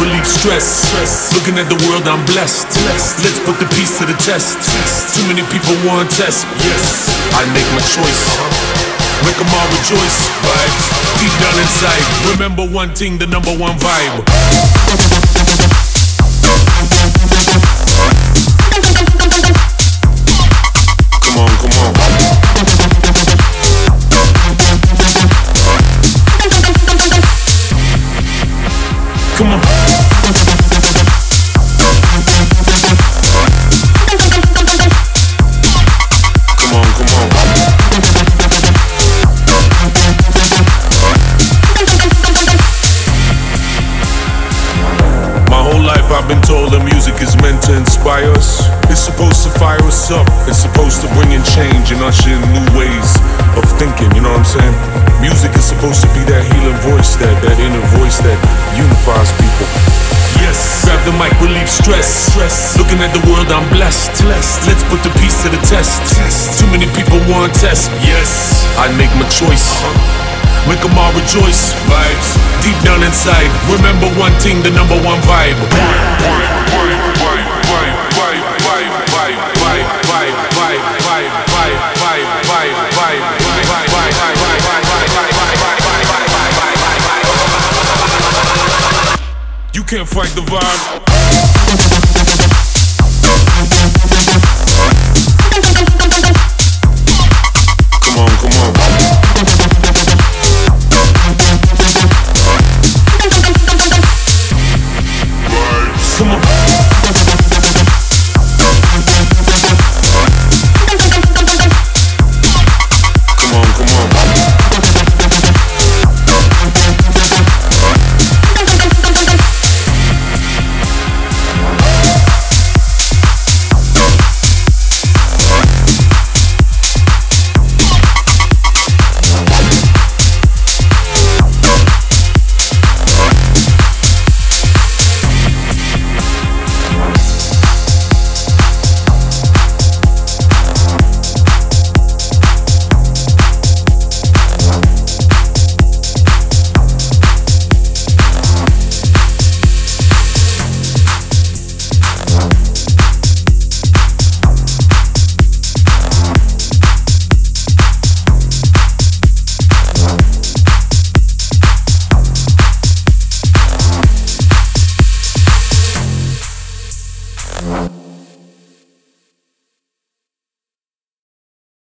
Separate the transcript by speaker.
Speaker 1: relieve stress. Looking at the world, I'm blessed. Let's put the peace to the test. Too many people want test. Yes, I make my choice. Make them all rejoice. Vibes deep down inside. Remember one thing, the number one vibe. Whole life I've been told that music is meant to inspire us. It's supposed to fire us up. It's supposed to bring in change and usher in new ways of thinking, you know what I'm saying? Music is supposed to be that healing voice, that, that inner voice that unifies people. Yes, grab the mic, relieve stress. stress. Looking at the world, I'm blessed. Let's put the peace to the test. Too many people want test. Yes, I make my choice. Uh-huh. Make them all rejoice. Vibes deep down inside. Remember one thing, the number one vibe. You can't fight the vibe.
Speaker 2: Thank